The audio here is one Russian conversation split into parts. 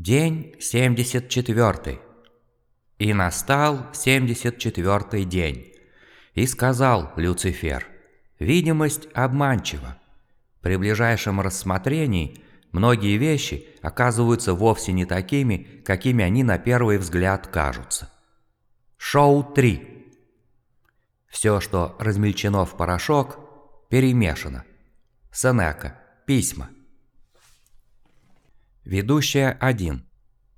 День 74. И настал 74 день. И сказал Люцифер, видимость обманчива. При ближайшем рассмотрении многие вещи оказываются вовсе не такими, какими они на первый взгляд кажутся. Шоу 3. Все, что размельчено в порошок, перемешано. Сенека. Письма. Ведущая 1.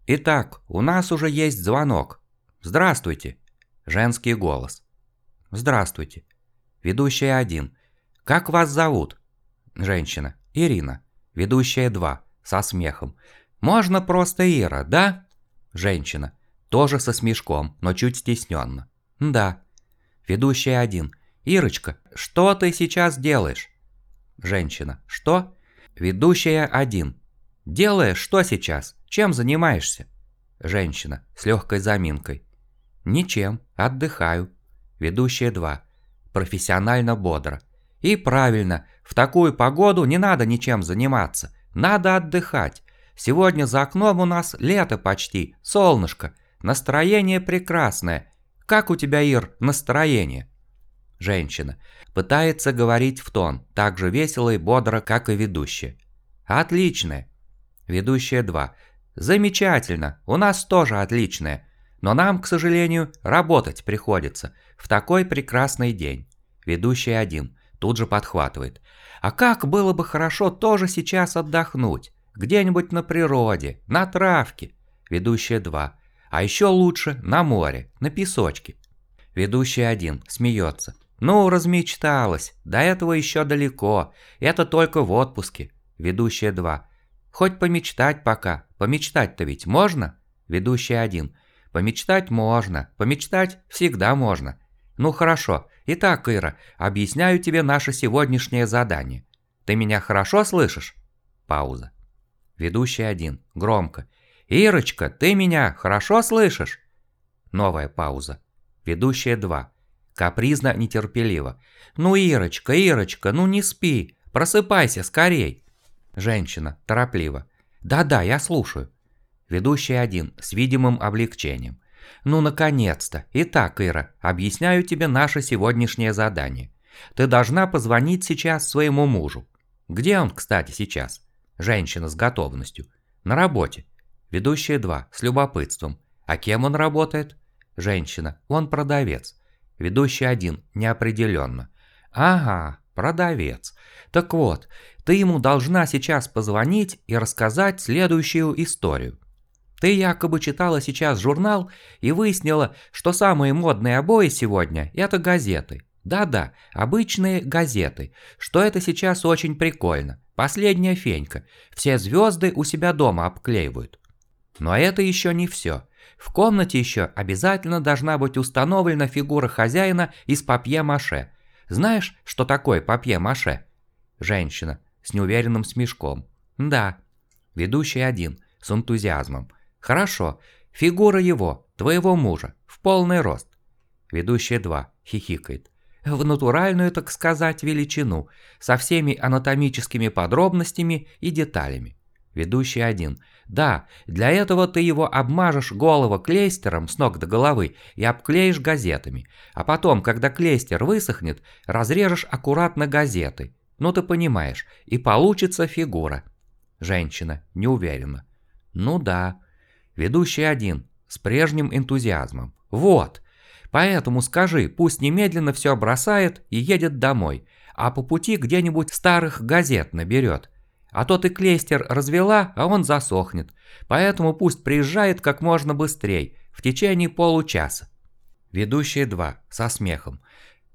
Итак, у нас уже есть звонок. Здравствуйте. Женский голос. Здравствуйте. Ведущая 1. Как вас зовут? Женщина. Ирина. Ведущая 2. Со смехом. Можно просто Ира, да? Женщина. Тоже со смешком, но чуть стесненно. Да. Ведущая 1. Ирочка, что ты сейчас делаешь? Женщина. Что? Ведущая 1. Делаешь что сейчас? Чем занимаешься? Женщина с легкой заминкой. Ничем, отдыхаю. Ведущая 2. Профессионально бодро. И правильно, в такую погоду не надо ничем заниматься. Надо отдыхать. Сегодня за окном у нас лето почти, солнышко. Настроение прекрасное. Как у тебя, Ир, настроение? Женщина. Пытается говорить в тон, так же весело и бодро, как и ведущая. Отличное. Ведущая 2. Замечательно, у нас тоже отличное. Но нам, к сожалению, работать приходится. В такой прекрасный день. Ведущая 1. Тут же подхватывает. А как было бы хорошо тоже сейчас отдохнуть. Где-нибудь на природе, на травке. Ведущая 2. А еще лучше на море, на песочке. Ведущая 1. Смеется. Ну, размечталась. До этого еще далеко. Это только в отпуске. Ведущая 2. Хоть помечтать пока. Помечтать-то ведь можно? Ведущий один. Помечтать можно. Помечтать всегда можно. Ну хорошо. Итак, Ира, объясняю тебе наше сегодняшнее задание. Ты меня хорошо слышишь? Пауза. Ведущий один. Громко. Ирочка, ты меня хорошо слышишь? Новая пауза. Ведущая два. Капризно, нетерпеливо. Ну, Ирочка, Ирочка, ну не спи. Просыпайся скорей. Женщина, торопливо. «Да-да, я слушаю». Ведущий один, с видимым облегчением. «Ну, наконец-то! Итак, Ира, объясняю тебе наше сегодняшнее задание. Ты должна позвонить сейчас своему мужу. Где он, кстати, сейчас?» Женщина с готовностью. «На работе». Ведущая два, с любопытством. «А кем он работает?» Женщина. «Он продавец». Ведущий один, неопределенно. «Ага, продавец. Так вот, ты ему должна сейчас позвонить и рассказать следующую историю. Ты якобы читала сейчас журнал и выяснила, что самые модные обои сегодня – это газеты. Да-да, обычные газеты, что это сейчас очень прикольно. Последняя фенька. Все звезды у себя дома обклеивают. Но это еще не все. В комнате еще обязательно должна быть установлена фигура хозяина из папье-маше. Знаешь, что такое папье-маше? Женщина с неуверенным смешком. Да. Ведущий один с энтузиазмом. Хорошо. Фигура его, твоего мужа, в полный рост. Ведущая два хихикает. В натуральную, так сказать, величину, со всеми анатомическими подробностями и деталями. Ведущий один. Да, для этого ты его обмажешь голову клейстером с ног до головы и обклеишь газетами. А потом, когда клейстер высохнет, разрежешь аккуратно газеты. Ну ты понимаешь, и получится фигура. Женщина, неуверенно. Ну да. Ведущий один, с прежним энтузиазмом. Вот. Поэтому скажи, пусть немедленно все бросает и едет домой, а по пути где-нибудь старых газет наберет. А то ты клейстер развела, а он засохнет. Поэтому пусть приезжает как можно быстрее, в течение получаса. Ведущие два, со смехом.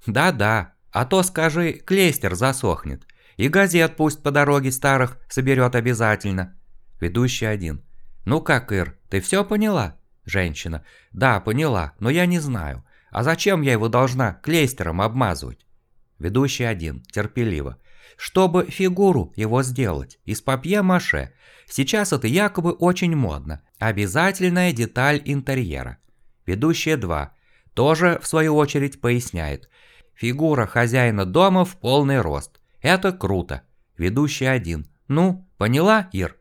Да-да, а то, скажи, клейстер засохнет. И газет пусть по дороге старых соберет обязательно. Ведущий один. Ну как, Ир, ты все поняла? Женщина. Да, поняла, но я не знаю. А зачем я его должна клейстером обмазывать? Ведущий один, терпеливо чтобы фигуру его сделать из папье-маше. Сейчас это якобы очень модно. Обязательная деталь интерьера. Ведущая 2 тоже в свою очередь поясняет. Фигура хозяина дома в полный рост. Это круто. Ведущая 1. Ну, поняла, Ир?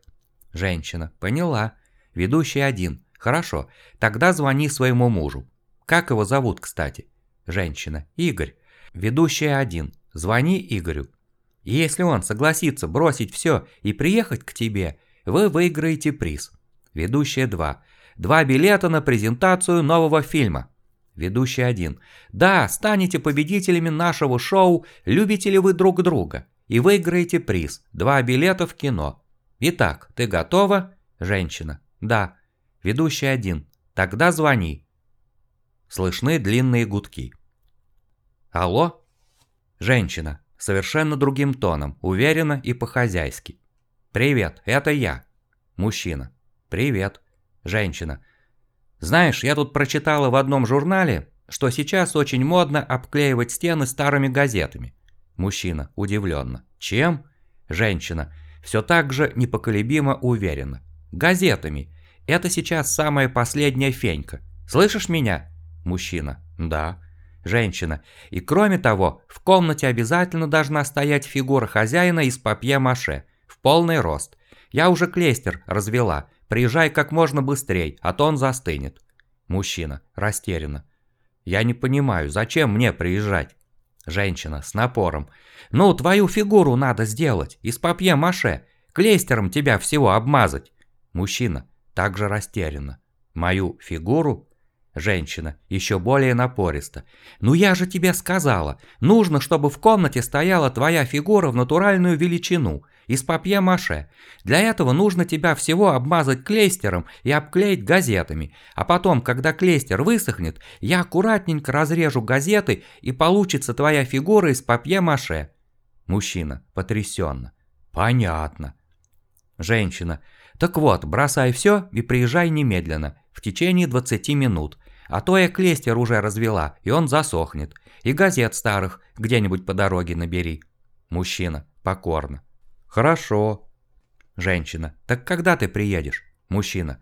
Женщина. Поняла. Ведущий один. Хорошо, тогда звони своему мужу. Как его зовут, кстати? Женщина. Игорь. Ведущий один. Звони Игорю. Если он согласится бросить все и приехать к тебе, вы выиграете приз. Ведущая 2. Два билета на презентацию нового фильма. Ведущий 1. Да, станете победителями нашего шоу «Любите ли вы друг друга?» и выиграете приз. Два билета в кино. Итак, ты готова? Женщина. Да. Ведущий 1. Тогда звони. Слышны длинные гудки. Алло? Женщина совершенно другим тоном, уверенно и по-хозяйски. «Привет, это я». Мужчина. «Привет». Женщина. «Знаешь, я тут прочитала в одном журнале, что сейчас очень модно обклеивать стены старыми газетами». Мужчина. Удивленно. «Чем?» Женщина. Все так же непоколебимо уверенно. «Газетами. Это сейчас самая последняя фенька. Слышишь меня?» Мужчина. «Да». Женщина. И кроме того, в комнате обязательно должна стоять фигура хозяина из папье-маше, в полный рост. Я уже клейстер развела. Приезжай как можно быстрей, а то он застынет. Мужчина. Растерянно. Я не понимаю, зачем мне приезжать? Женщина с напором. Ну, твою фигуру надо сделать, из папье-маше. Клейстером тебя всего обмазать. Мужчина. Также растерянно. Мою фигуру? Женщина, еще более напористо. «Ну я же тебе сказала, нужно, чтобы в комнате стояла твоя фигура в натуральную величину, из папье-маше. Для этого нужно тебя всего обмазать клейстером и обклеить газетами, а потом, когда клейстер высохнет, я аккуратненько разрежу газеты и получится твоя фигура из папье-маше». Мужчина, потрясенно. «Понятно». Женщина, «Так вот, бросай все и приезжай немедленно, в течение 20 минут». А то я клестер уже развела, и он засохнет. И газет старых где-нибудь по дороге набери. Мужчина, покорно. Хорошо. Женщина, так когда ты приедешь? Мужчина,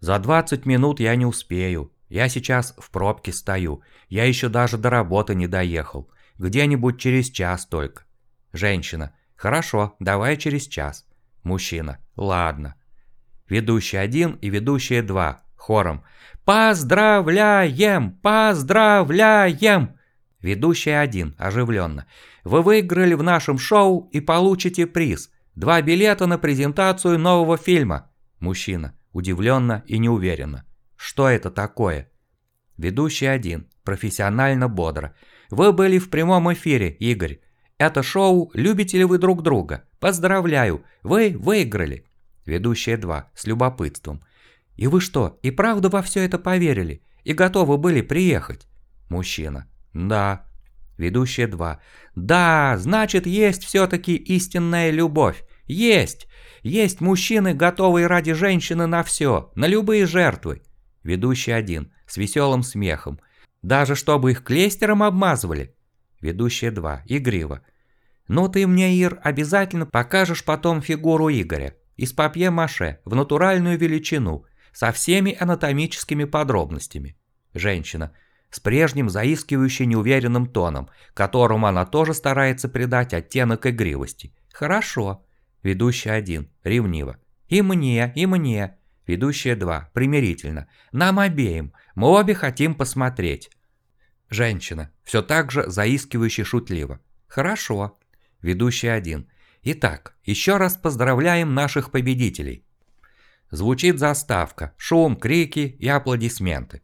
за 20 минут я не успею. Я сейчас в пробке стою. Я еще даже до работы не доехал. Где-нибудь через час только. Женщина, хорошо, давай через час. Мужчина, ладно. Ведущий один и ведущие два, хором. «Поздравляем! Поздравляем!» Ведущий один, оживленно. «Вы выиграли в нашем шоу и получите приз. Два билета на презентацию нового фильма». Мужчина, удивленно и неуверенно. «Что это такое?» Ведущий один, профессионально бодро. «Вы были в прямом эфире, Игорь. Это шоу «Любите ли вы друг друга?» Поздравляю, вы выиграли». Ведущие два, с любопытством. «И вы что, и правда во все это поверили? И готовы были приехать?» Мужчина. «Да». Ведущие два. «Да, значит, есть все-таки истинная любовь. Есть! Есть мужчины, готовые ради женщины на все, на любые жертвы». Ведущий один, с веселым смехом. «Даже чтобы их клейстером обмазывали?» Ведущие два, игриво. «Ну ты мне, Ир, обязательно покажешь потом фигуру Игоря. Из папье-маше, в натуральную величину со всеми анатомическими подробностями. Женщина с прежним заискивающе неуверенным тоном, которому она тоже старается придать оттенок игривости. «Хорошо». Ведущий один, ревниво. «И мне, и мне». Ведущая два, примирительно. «Нам обеим. Мы обе хотим посмотреть». Женщина, все так же заискивающе шутливо. «Хорошо». Ведущий один. «Итак, еще раз поздравляем наших победителей. Звучит заставка, шум, крики и аплодисменты.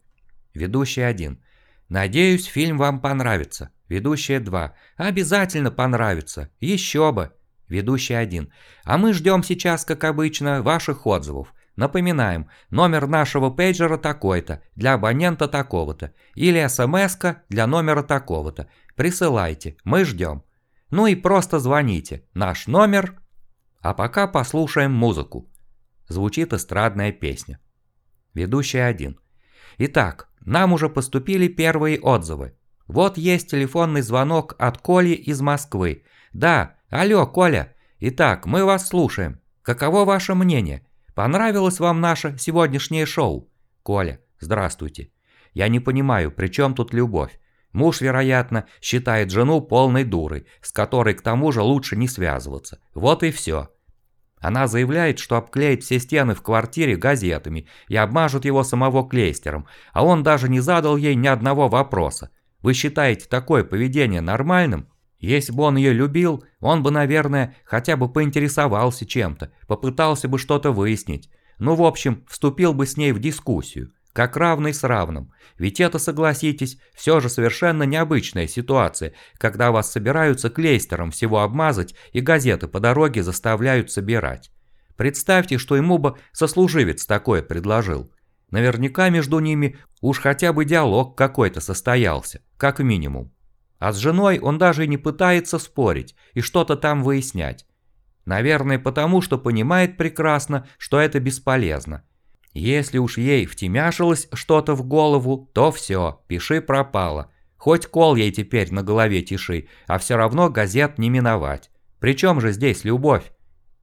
Ведущий один. Надеюсь, фильм вам понравится. Ведущая 2. Обязательно понравится. Еще бы. Ведущий 1. А мы ждем сейчас, как обычно, ваших отзывов. Напоминаем, номер нашего пейджера такой-то, для абонента такого-то. Или смс для номера такого-то. Присылайте, мы ждем. Ну и просто звоните. Наш номер... А пока послушаем музыку звучит эстрадная песня. Ведущий один. Итак, нам уже поступили первые отзывы. Вот есть телефонный звонок от Коли из Москвы. Да, алло, Коля. Итак, мы вас слушаем. Каково ваше мнение? Понравилось вам наше сегодняшнее шоу? Коля, здравствуйте. Я не понимаю, при чем тут любовь? Муж, вероятно, считает жену полной дурой, с которой к тому же лучше не связываться. Вот и все. Она заявляет, что обклеит все стены в квартире газетами и обмажет его самого клейстером, а он даже не задал ей ни одного вопроса. Вы считаете такое поведение нормальным? Если бы он ее любил, он бы, наверное, хотя бы поинтересовался чем-то, попытался бы что-то выяснить. Ну, в общем, вступил бы с ней в дискуссию, как равный с равным. Ведь это, согласитесь, все же совершенно необычная ситуация, когда вас собираются клейстером всего обмазать и газеты по дороге заставляют собирать. Представьте, что ему бы сослуживец такое предложил. Наверняка между ними уж хотя бы диалог какой-то состоялся, как минимум. А с женой он даже и не пытается спорить и что-то там выяснять. Наверное, потому что понимает прекрасно, что это бесполезно. Если уж ей втемяшилось что-то в голову, то все, пиши пропало. Хоть кол ей теперь на голове тиши, а все равно газет не миновать. Причем же здесь любовь?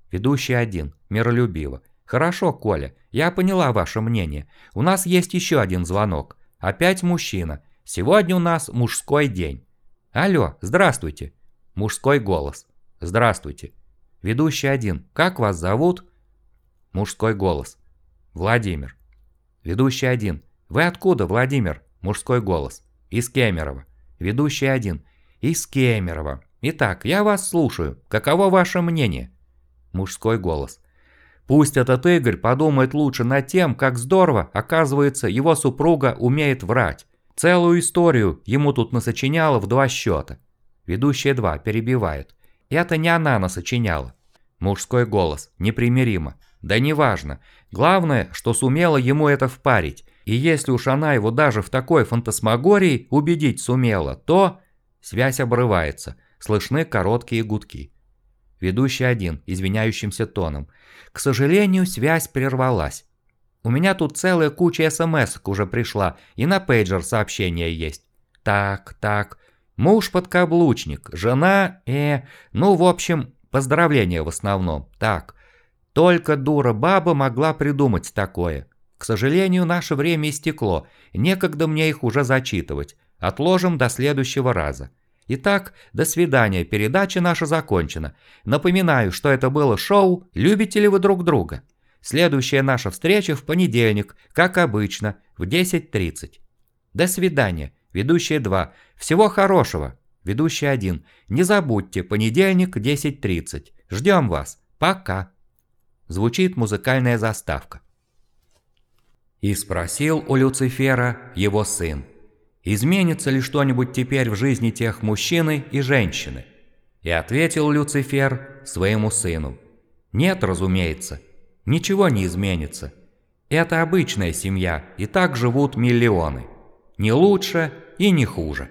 Ведущий один, миролюбиво. Хорошо, Коля, я поняла ваше мнение. У нас есть еще один звонок. Опять мужчина. Сегодня у нас мужской день. «Алло, здравствуйте!» Мужской голос. «Здравствуйте!» Ведущий один. «Как вас зовут?» Мужской голос. «Владимир». Ведущий один. «Вы откуда, Владимир?» Мужской голос. «Из Кемерово». Ведущий один. «Из Кемерово. Итак, я вас слушаю. Каково ваше мнение?» Мужской голос. Пусть этот Игорь подумает лучше над тем, как здорово, оказывается, его супруга умеет врать. Целую историю ему тут насочиняла в два счета. Ведущая два перебивает. Это не она насочиняла. Мужской голос. Непримиримо. Да неважно. Главное, что сумела ему это впарить. И если уж она его даже в такой фантасмагории убедить сумела, то... Связь обрывается. Слышны короткие гудки. Ведущий один, извиняющимся тоном. К сожалению, связь прервалась. У меня тут целая куча смс уже пришла, и на пейджер сообщения есть. Так, так. Муж-подкаблучник, жена, э... Ну, в общем, поздравления в основном. Так. Только дура-баба могла придумать такое. К сожалению, наше время истекло, некогда мне их уже зачитывать. Отложим до следующего раза. Итак, до свидания, передача наша закончена. Напоминаю, что это было шоу «Любите ли вы друг друга?» Следующая наша встреча в понедельник, как обычно, в 10.30. До свидания. Ведущая 2. Всего хорошего. Ведущий 1. Не забудьте, понедельник 10.30. Ждем вас. Пока. Звучит музыкальная заставка. И спросил у Люцифера его сын, изменится ли что-нибудь теперь в жизни тех мужчины и женщины? И ответил Люцифер своему сыну, нет, разумеется, ничего не изменится. Это обычная семья, и так живут миллионы. Не лучше и не хуже.